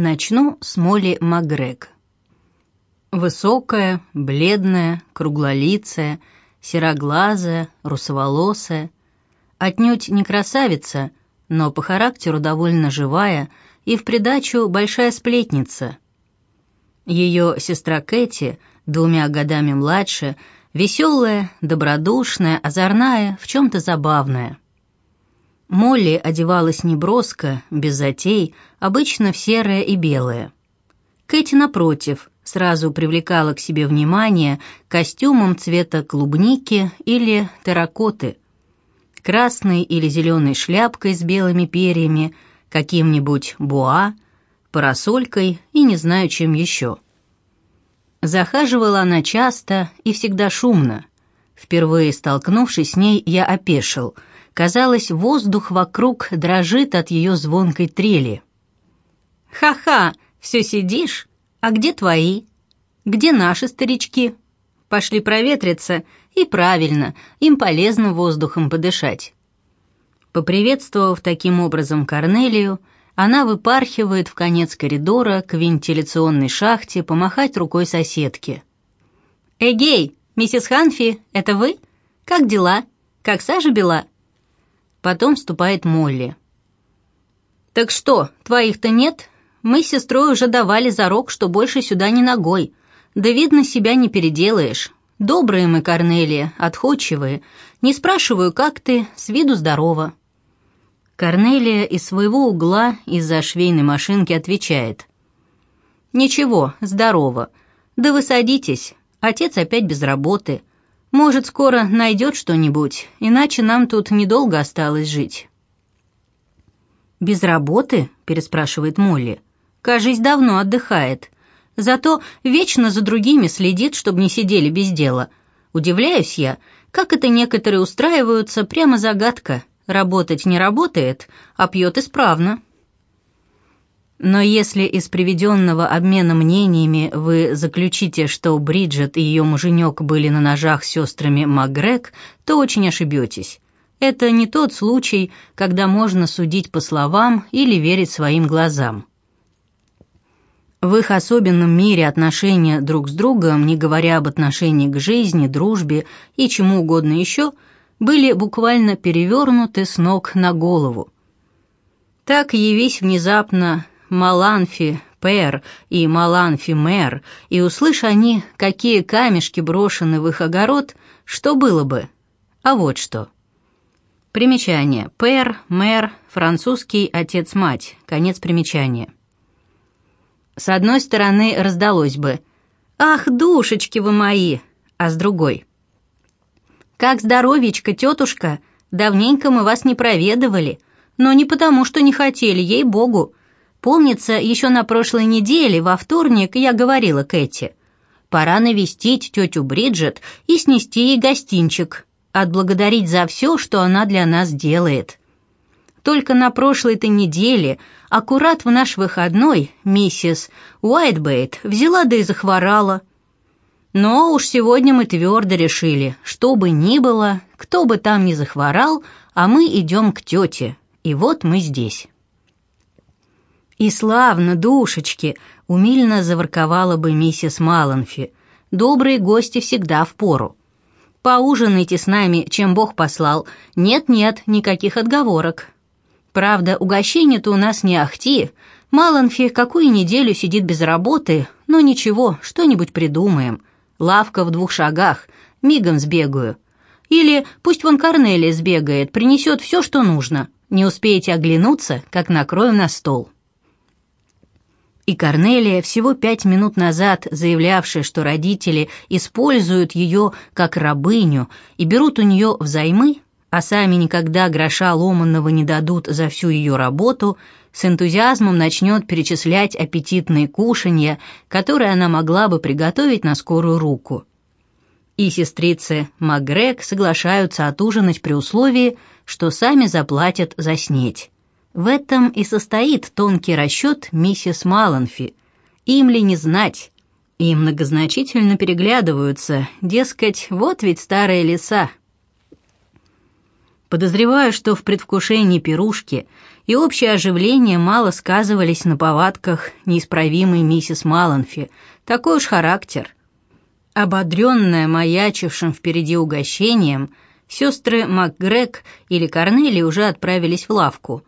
Начну с Молли Макгрег. Высокая, бледная, круглолицая, сероглазая, русоволосая. Отнюдь не красавица, но по характеру довольно живая и в придачу большая сплетница. Ее сестра Кэти, двумя годами младше, веселая, добродушная, озорная, в чем-то забавная. Молли одевалась неброско, без затей, обычно в серое и белое. Кэти, напротив, сразу привлекала к себе внимание костюмом цвета клубники или терракоты, красной или зеленой шляпкой с белыми перьями, каким-нибудь буа, парасолькой и не знаю чем еще. Захаживала она часто и всегда шумно. Впервые столкнувшись с ней, я опешил. Казалось, воздух вокруг дрожит от ее звонкой трели. «Ха-ха, все сидишь? А где твои? Где наши старички? Пошли проветриться, и правильно, им полезно воздухом подышать. Поприветствовав таким образом Корнелию, она выпархивает в конец коридора к вентиляционной шахте помахать рукой соседке. «Эгей, миссис Ханфи, это вы? Как дела? Как сажа бела?» Потом вступает Молли. «Так что, твоих-то нет? Мы с сестрой уже давали зарок, что больше сюда не ногой. Да, видно, себя не переделаешь. Добрые мы, Корнелия, отходчивые. Не спрашиваю, как ты, с виду здорово». Корнелия из своего угла из-за швейной машинки отвечает. «Ничего, здорово. Да вы садитесь. Отец опять без работы. Может, скоро найдет что-нибудь, иначе нам тут недолго осталось жить». «Без работы?» — переспрашивает Молли. «Кажись, давно отдыхает. Зато вечно за другими следит, чтобы не сидели без дела. Удивляюсь я, как это некоторые устраиваются, прямо загадка. Работать не работает, а пьет исправно». Но если из приведенного обмена мнениями вы заключите, что Бриджит и ее муженек были на ножах сестрами Макгрег, то очень ошибетесь. Это не тот случай, когда можно судить по словам или верить своим глазам. В их особенном мире отношения друг с другом, не говоря об отношении к жизни, дружбе и чему угодно еще, были буквально перевернуты с ног на голову. Так явись внезапно Маланфи Пэр и Маланфи Мэр, и услышь они, какие камешки брошены в их огород, что было бы? А вот что. Примечание. Пэр, мэр, французский отец-мать. Конец примечания. С одной стороны раздалось бы «Ах, душечки вы мои!», а с другой «Как здоровечко, тетушка! Давненько мы вас не проведывали, но не потому, что не хотели, ей-богу. Помнится, еще на прошлой неделе, во вторник, я говорила Кэти, пора навестить тетю Бриджит и снести ей гостинчик, отблагодарить за все, что она для нас делает. Только на прошлой-то неделе, аккурат в наш выходной, миссис Уайтбейт взяла да и захворала. Но уж сегодня мы твердо решили, что бы ни было, кто бы там ни захворал, а мы идем к тете, и вот мы здесь». «И славно, душечки!» — умильно заворковала бы миссис Маланфи. «Добрые гости всегда в пору. Поужинайте с нами, чем Бог послал. Нет-нет, никаких отговорок. Правда, угощение-то у нас не ахти. Маланфи какую неделю сидит без работы, но ничего, что-нибудь придумаем. Лавка в двух шагах, мигом сбегаю. Или пусть вон Корнелия сбегает, принесет все, что нужно. Не успеете оглянуться, как накроем на стол». И Корнелия, всего пять минут назад заявлявшая, что родители используют ее как рабыню и берут у нее взаймы, а сами никогда гроша ломанного не дадут за всю ее работу, с энтузиазмом начнет перечислять аппетитные кушанья, которые она могла бы приготовить на скорую руку. И сестрицы Макгрег соглашаются отужинать при условии, что сами заплатят за снеть. В этом и состоит тонкий расчет миссис Маланфи. Им ли не знать? И многозначительно переглядываются, дескать, вот ведь старые леса. Подозреваю, что в предвкушении пирушки и общее оживление мало сказывались на повадках неисправимой миссис Маланфи. Такой уж характер. Ободренная маячившим впереди угощением, сестры МакГрег или Корнели уже отправились в лавку.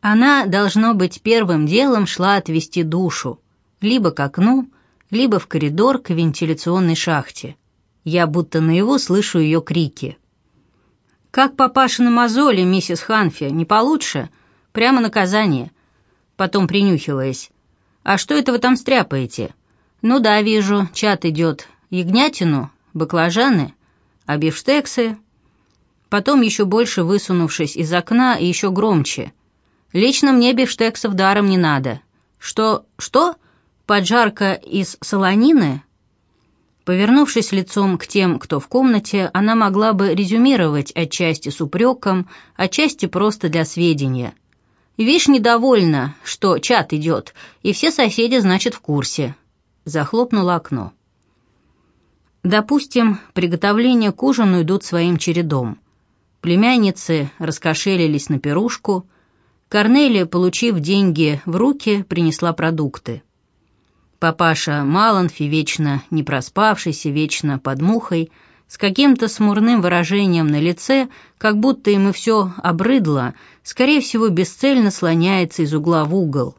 Она, должно быть, первым делом шла отвести душу, либо к окну, либо в коридор к вентиляционной шахте. Я будто на его слышу ее крики. «Как папашина мозоли, миссис Ханфи, не получше? Прямо наказание». Потом принюхиваясь. «А что это вы там стряпаете?» «Ну да, вижу, чат идет ягнятину, баклажаны, а бифштексы. Потом еще больше высунувшись из окна и еще громче. Лично мне бифштексов даром не надо. Что, что? Поджарка из солонины? Повернувшись лицом к тем, кто в комнате, она могла бы резюмировать отчасти с упреком, отчасти просто для сведения. «Вишь, недовольна, что чат идет, и все соседи, значит, в курсе». Захлопнула окно. Допустим, приготовления к ужину идут своим чередом. Племянницы раскошелились на пирушку. Корнелия, получив деньги в руки, принесла продукты. Папаша Маланфи, вечно не проспавшийся, вечно под мухой, с каким-то смурным выражением на лице, как будто ему все обрыдло, скорее всего, бесцельно слоняется из угла в угол.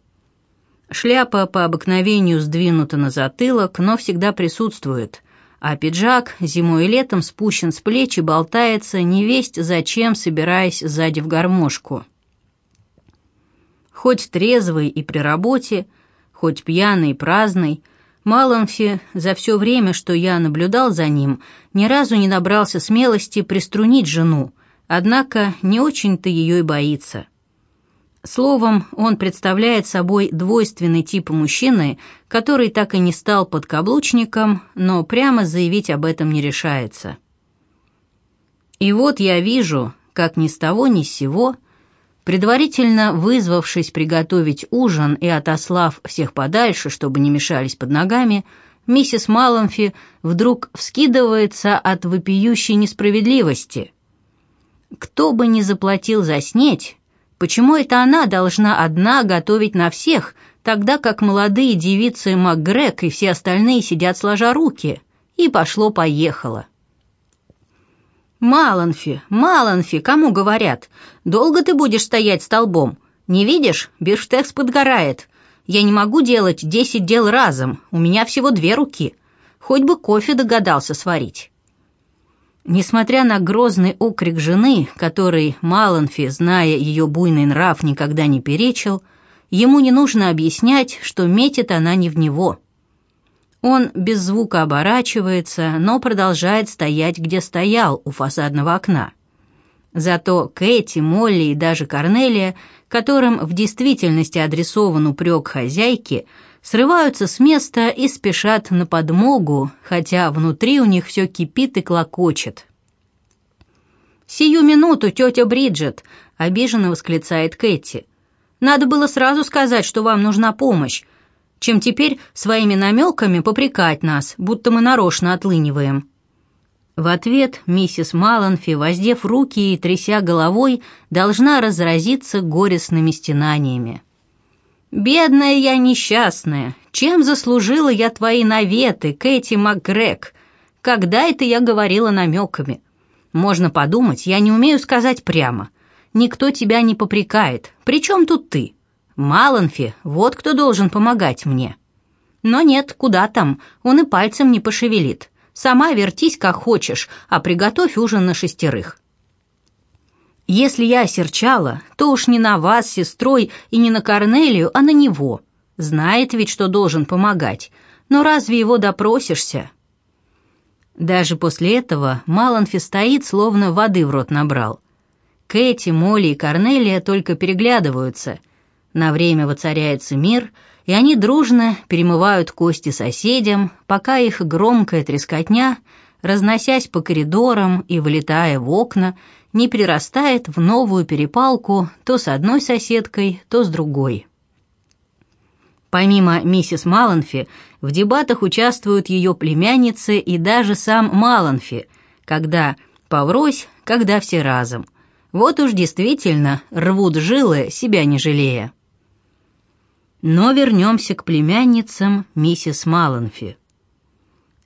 Шляпа по обыкновению сдвинута на затылок, но всегда присутствует – а пиджак зимой и летом спущен с плеч и болтается, невесть зачем, собираясь сзади в гармошку. Хоть трезвый и при работе, хоть пьяный и праздный, Маланфи за все время, что я наблюдал за ним, ни разу не набрался смелости приструнить жену, однако не очень-то ее и боится. Словом, он представляет собой двойственный тип мужчины, который так и не стал подкаблучником, но прямо заявить об этом не решается. И вот я вижу, как ни с того ни с сего, предварительно вызвавшись приготовить ужин и отослав всех подальше, чтобы не мешались под ногами, миссис Маломфи вдруг вскидывается от вопиющей несправедливости. Кто бы ни заплатил за снеть, Почему это она должна одна готовить на всех, тогда как молодые девицы МакГрег и все остальные сидят сложа руки? И пошло-поехало. «Маланфи, Маланфи, кому говорят? Долго ты будешь стоять столбом? Не видишь, бифштекс подгорает. Я не могу делать десять дел разом, у меня всего две руки. Хоть бы кофе догадался сварить». Несмотря на грозный окрик жены, который Маланфи, зная ее буйный нрав, никогда не перечил, ему не нужно объяснять, что метит она не в него. Он без звука оборачивается, но продолжает стоять, где стоял, у фасадного окна. Зато Кэти, Молли и даже Корнелия, которым в действительности адресован упрек хозяйки, срываются с места и спешат на подмогу, хотя внутри у них все кипит и клокочет. «Сию минуту, тетя Бриджит!» — обиженно восклицает Кэти. «Надо было сразу сказать, что вам нужна помощь, чем теперь своими намеками попрекать нас, будто мы нарочно отлыниваем». В ответ миссис Маланфи, воздев руки и тряся головой, должна разразиться горестными стенаниями. «Бедная я несчастная! Чем заслужила я твои наветы, Кэти МакГрег? Когда это я говорила намеками? Можно подумать, я не умею сказать прямо. Никто тебя не попрекает. Причем тут ты? Маланфи, вот кто должен помогать мне». Но нет, куда там, он и пальцем не пошевелит. Сама вертись как хочешь, а приготовь ужин на шестерых. Если я осерчала, то уж не на вас, сестрой, и не на Корнелию, а на него. Знает ведь, что должен помогать. Но разве его допросишься? Даже после этого Маланфи стоит, словно воды в рот набрал. Кэти, Молли и Корнелия только переглядываются. На время воцаряется мир, и они дружно перемывают кости соседям, пока их громкая трескотня, разносясь по коридорам и вылетая в окна, не прирастает в новую перепалку то с одной соседкой, то с другой. Помимо миссис Маланфи, в дебатах участвуют ее племянницы и даже сам Маланфи, когда поврось, когда все разом. Вот уж действительно рвут жилы, себя не жалея. Но вернемся к племянницам миссис Маланфи.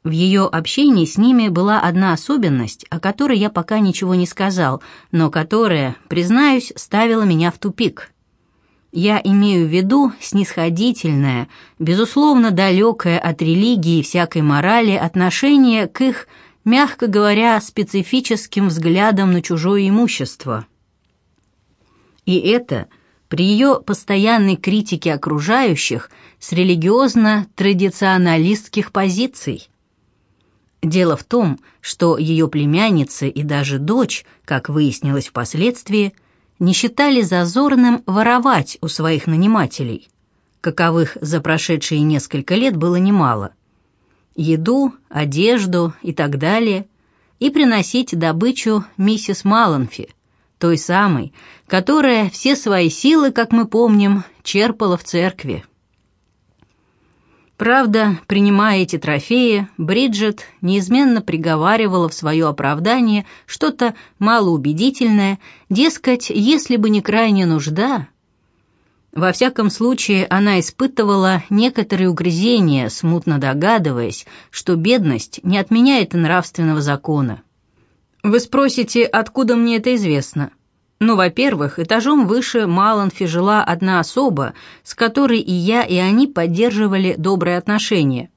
В ее общении с ними была одна особенность, о которой я пока ничего не сказал, но которая, признаюсь, ставила меня в тупик. Я имею в виду снисходительное, безусловно далекое от религии и всякой морали отношение к их, мягко говоря, специфическим взглядам на чужое имущество. И это при ее постоянной критике окружающих с религиозно-традиционалистских позиций. Дело в том, что ее племянница и даже дочь, как выяснилось впоследствии, – не считали зазорным воровать у своих нанимателей, каковых за прошедшие несколько лет было немало, еду, одежду и так далее, и приносить добычу миссис Маланфи, той самой, которая все свои силы, как мы помним, черпала в церкви. Правда, принимая эти трофеи, Бриджит неизменно приговаривала в свое оправдание что-то малоубедительное, дескать, если бы не крайняя нужда. Во всяком случае, она испытывала некоторые угрызения, смутно догадываясь, что бедность не отменяет нравственного закона. Вы спросите, откуда мне это известно? Ну, во-первых, этажом выше Маланфи жила одна особа, с которой и я, и они поддерживали добрые отношения.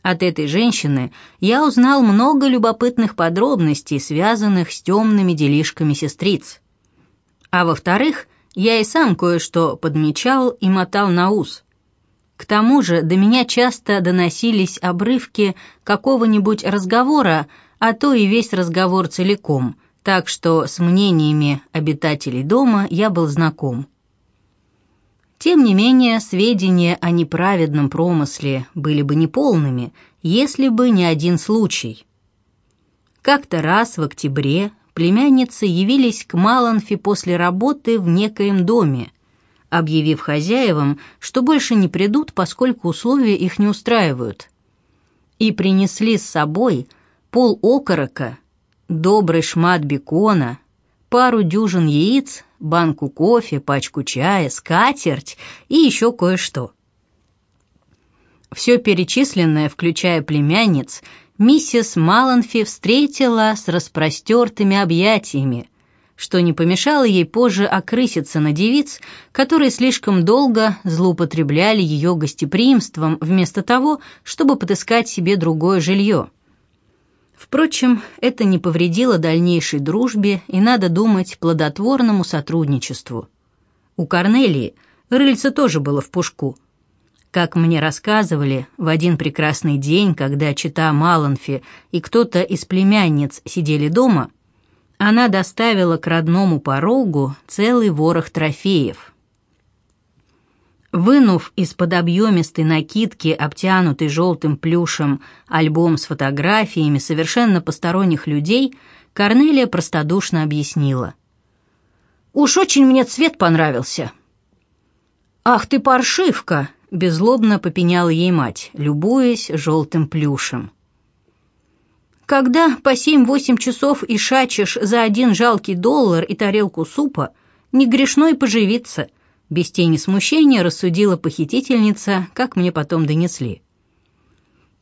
От этой женщины я узнал много любопытных подробностей, связанных с темными делишками сестриц. А во-вторых, я и сам кое-что подмечал и мотал на ус. К тому же до меня часто доносились обрывки какого-нибудь разговора, а то и весь разговор целиком – так что с мнениями обитателей дома я был знаком. Тем не менее, сведения о неправедном промысле были бы неполными, если бы не один случай. Как-то раз в октябре племянницы явились к Маланфи после работы в некоем доме, объявив хозяевам, что больше не придут, поскольку условия их не устраивают, и принесли с собой пол окорока добрый шмат бекона, пару дюжин яиц, банку кофе, пачку чая, скатерть и еще кое-что. Все перечисленное, включая племянниц, миссис Маланфи встретила с распростертыми объятиями, что не помешало ей позже окрыситься на девиц, которые слишком долго злоупотребляли ее гостеприимством вместо того, чтобы подыскать себе другое жилье. Впрочем, это не повредило дальнейшей дружбе и, надо думать, плодотворному сотрудничеству. У Корнелии рыльце тоже было в пушку. Как мне рассказывали, в один прекрасный день, когда чита Маланфи и кто-то из племянниц сидели дома, она доставила к родному порогу целый ворох трофеев – Вынув из-под объемистой накидки, обтянутый желтым плюшем, альбом с фотографиями совершенно посторонних людей, Корнелия простодушно объяснила. «Уж очень мне цвет понравился». «Ах ты паршивка!» — беззлобно попеняла ей мать, любуясь желтым плюшем. «Когда по семь-восемь часов и шачешь за один жалкий доллар и тарелку супа, не грешно и поживиться», без тени смущения рассудила похитительница, как мне потом донесли.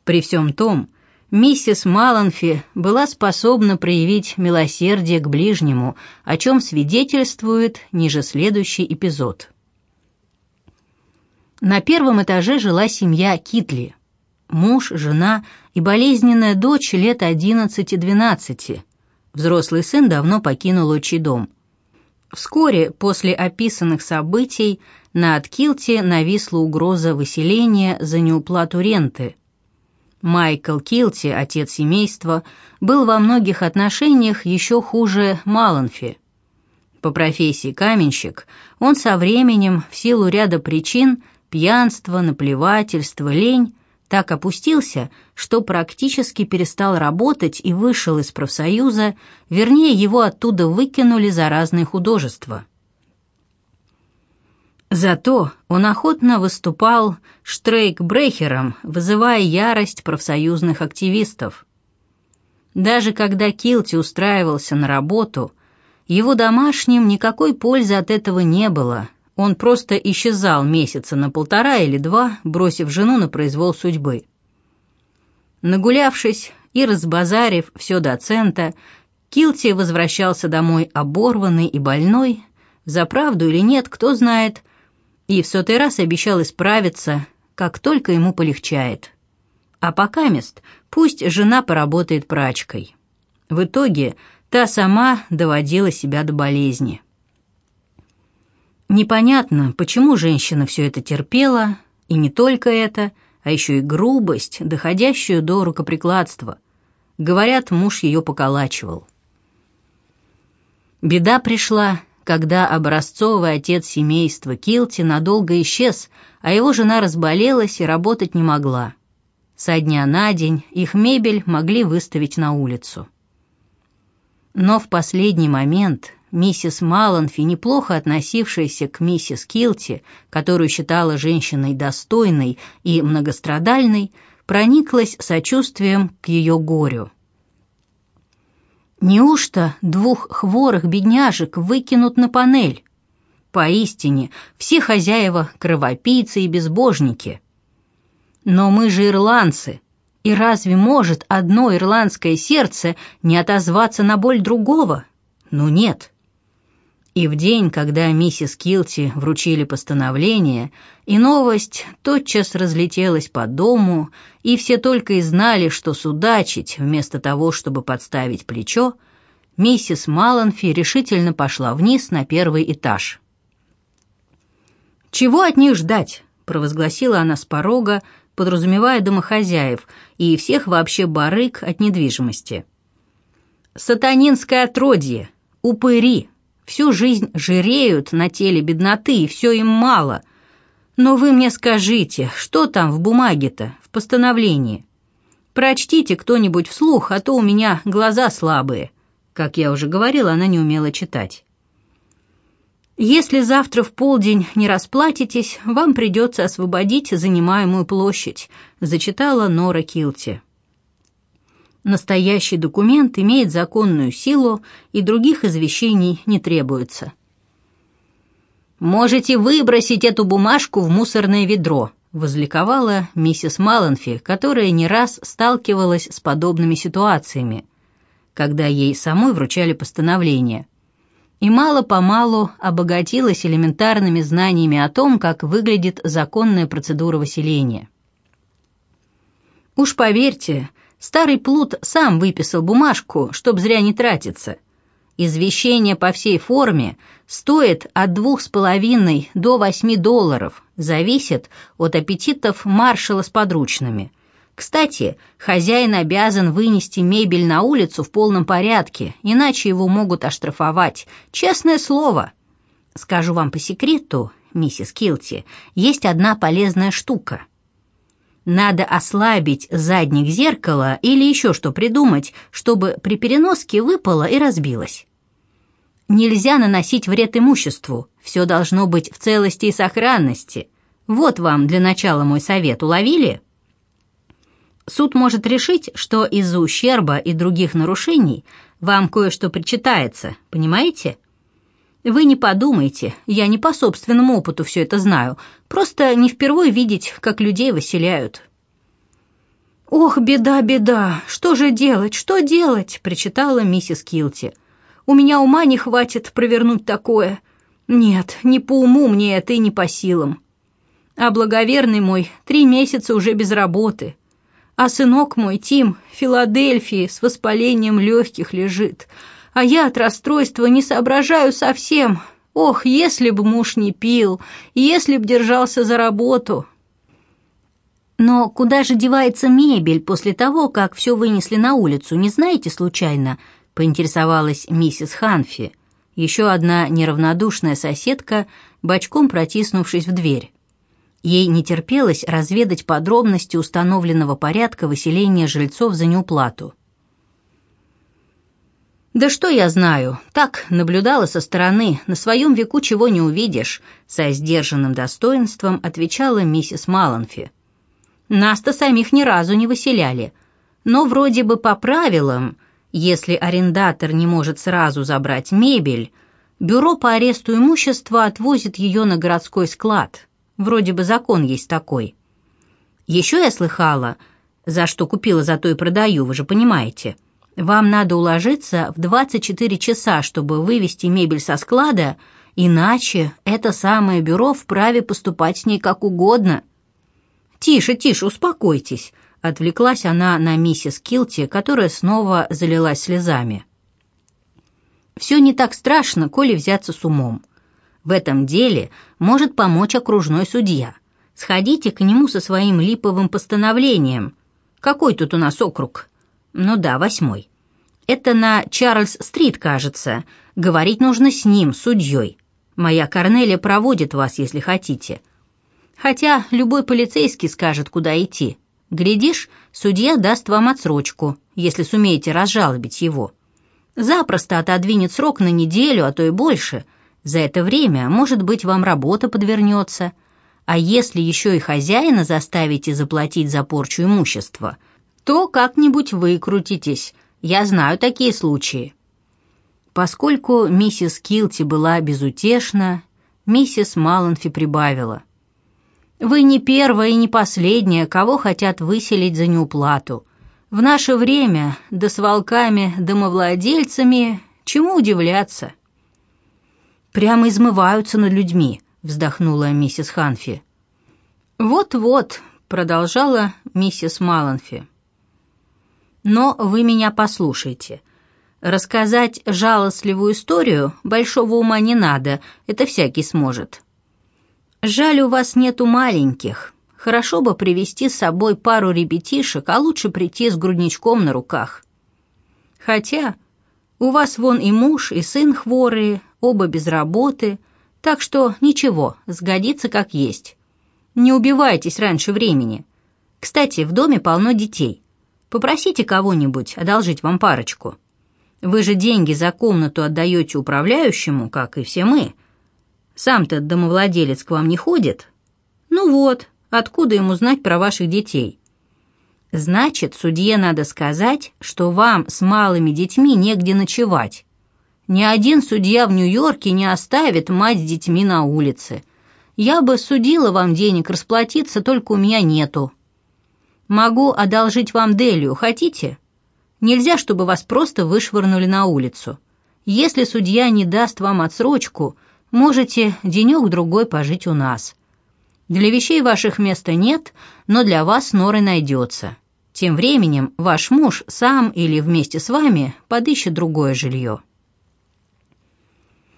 При всем том, миссис Маланфи была способна проявить милосердие к ближнему, о чем свидетельствует ниже следующий эпизод. На первом этаже жила семья Китли. Муж, жена и болезненная дочь лет 11-12. Взрослый сын давно покинул отчий дом. Вскоре после описанных событий на Откилте нависла угроза выселения за неуплату ренты. Майкл Килти, отец семейства, был во многих отношениях еще хуже Маланфи. По профессии каменщик, он со временем, в силу ряда причин, пьянства, наплевательства, лень, так опустился, что практически перестал работать и вышел из профсоюза, вернее, его оттуда выкинули за разные художества. Зато он охотно выступал штрейкбрехером, вызывая ярость профсоюзных активистов. Даже когда Килти устраивался на работу, Его домашним никакой пользы от этого не было. Он просто исчезал месяца на полтора или два, бросив жену на произвол судьбы. Нагулявшись и разбазарив все до цента, Килти возвращался домой оборванный и больной, за правду или нет, кто знает, и в сотый раз обещал исправиться, как только ему полегчает. А пока мест пусть жена поработает прачкой. В итоге та сама доводила себя до болезни. Непонятно, почему женщина все это терпела, и не только это, а еще и грубость, доходящую до рукоприкладства. Говорят, муж ее поколачивал. Беда пришла, когда образцовый отец семейства Килти надолго исчез, а его жена разболелась и работать не могла. Со дня на день их мебель могли выставить на улицу. Но в последний момент миссис Маланфи, неплохо относившаяся к миссис Килти, которую считала женщиной достойной и многострадальной, прониклась сочувствием к ее горю. Неужто двух хворых бедняжек выкинут на панель? Поистине, все хозяева — кровопийцы и безбожники. Но мы же ирландцы, и разве может одно ирландское сердце не отозваться на боль другого? Ну нет. И в день, когда миссис Килти вручили постановление, и новость тотчас разлетелась по дому, и все только и знали, что судачить, вместо того, чтобы подставить плечо, миссис Маланфи решительно пошла вниз на первый этаж. «Чего от них ждать?» — провозгласила она с порога, подразумевая домохозяев и всех вообще барыг от недвижимости. «Сатанинское отродье! Упыри!» Всю жизнь жиреют на теле бедноты, и все им мало. Но вы мне скажите, что там в бумаге-то, в постановлении? Прочтите кто-нибудь вслух, а то у меня глаза слабые. Как я уже говорила, она не умела читать. Если завтра в полдень не расплатитесь, вам придется освободить занимаемую площадь, зачитала Нора Килти. Настоящий документ имеет законную силу и других извещений не требуется. «Можете выбросить эту бумажку в мусорное ведро», возликовала миссис Маланфи, которая не раз сталкивалась с подобными ситуациями, когда ей самой вручали постановление. И мало-помалу обогатилась элементарными знаниями о том, как выглядит законная процедура выселения. Уж поверьте, Старый плут сам выписал бумажку, чтоб зря не тратиться. Извещение по всей форме стоит от двух с половиной до восьми долларов, зависит от аппетитов маршала с подручными. Кстати, хозяин обязан вынести мебель на улицу в полном порядке, иначе его могут оштрафовать. Честное слово. Скажу вам по секрету, миссис Килти, есть одна полезная штука — надо ослабить задник зеркала или еще что придумать, чтобы при переноске выпало и разбилось. Нельзя наносить вред имуществу, все должно быть в целости и сохранности. Вот вам для начала мой совет, уловили? Суд может решить, что из-за ущерба и других нарушений вам кое-что причитается, понимаете? Вы не подумайте, я не по собственному опыту все это знаю, просто не впервые видеть, как людей выселяют». «Ох, беда, беда! Что же делать, что делать?» — причитала миссис Килти. «У меня ума не хватит провернуть такое. Нет, не по уму мне это и не по силам. А благоверный мой три месяца уже без работы. А сынок мой, Тим, в Филадельфии с воспалением легких лежит а я от расстройства не соображаю совсем. Ох, если бы муж не пил, если б держался за работу. Но куда же девается мебель после того, как все вынесли на улицу, не знаете случайно? Поинтересовалась миссис Ханфи, еще одна неравнодушная соседка, бочком протиснувшись в дверь. Ей не терпелось разведать подробности установленного порядка выселения жильцов за неуплату. «Да что я знаю, так наблюдала со стороны, на своем веку чего не увидишь», со сдержанным достоинством отвечала миссис Маланфи. «Нас-то самих ни разу не выселяли, но вроде бы по правилам, Если арендатор не может сразу забрать мебель, бюро по аресту имущества отвозит ее на городской склад. Вроде бы закон есть такой. Еще я слыхала, за что купила, за то и продаю, вы же понимаете. Вам надо уложиться в 24 часа, чтобы вывести мебель со склада, иначе это самое бюро вправе поступать с ней как угодно. «Тише, тише, успокойтесь», — отвлеклась она на миссис Килти, которая снова залилась слезами. «Все не так страшно, коли взяться с умом. В этом деле может помочь окружной судья. Сходите к нему со своим липовым постановлением. Какой тут у нас округ? Ну да, восьмой. Это на Чарльз-стрит, кажется. Говорить нужно с ним, судьей. Моя Корнелия проводит вас, если хотите. Хотя любой полицейский скажет, куда идти. Глядишь, судья даст вам отсрочку, если сумеете разжалобить его. Запросто отодвинет срок на неделю, а то и больше. За это время, может быть, вам работа подвернется. А если еще и хозяина заставите заплатить за порчу имущества, то как-нибудь выкрутитесь. Я знаю такие случаи. Поскольку миссис Килти была безутешна, миссис Маланфи прибавила. Вы не первая и не последняя, кого хотят выселить за неуплату. В наше время, да с волками, домовладельцами, чему удивляться? Прямо измываются над людьми, вздохнула миссис Ханфи. Вот-вот, продолжала миссис Маланфи. Но вы меня послушайте. Рассказать жалостливую историю большого ума не надо, это всякий сможет. Жаль, у вас нету маленьких. Хорошо бы привести с собой пару ребятишек, а лучше прийти с грудничком на руках. Хотя у вас вон и муж, и сын хворые, оба без работы, так что ничего, сгодится как есть. Не убивайтесь раньше времени. Кстати, в доме полно детей. Попросите кого-нибудь одолжить вам парочку. Вы же деньги за комнату отдаете управляющему, как и все мы – сам-то домовладелец к вам не ходит? Ну вот, откуда ему знать про ваших детей? Значит, судье надо сказать, что вам с малыми детьми негде ночевать. Ни один судья в Нью-Йорке не оставит мать с детьми на улице. Я бы судила вам денег расплатиться, только у меня нету. Могу одолжить вам Делию, хотите? Нельзя, чтобы вас просто вышвырнули на улицу. Если судья не даст вам отсрочку, Можете денек-другой пожить у нас. Для вещей ваших места нет, но для вас норы найдется. Тем временем ваш муж сам или вместе с вами подыщет другое жилье.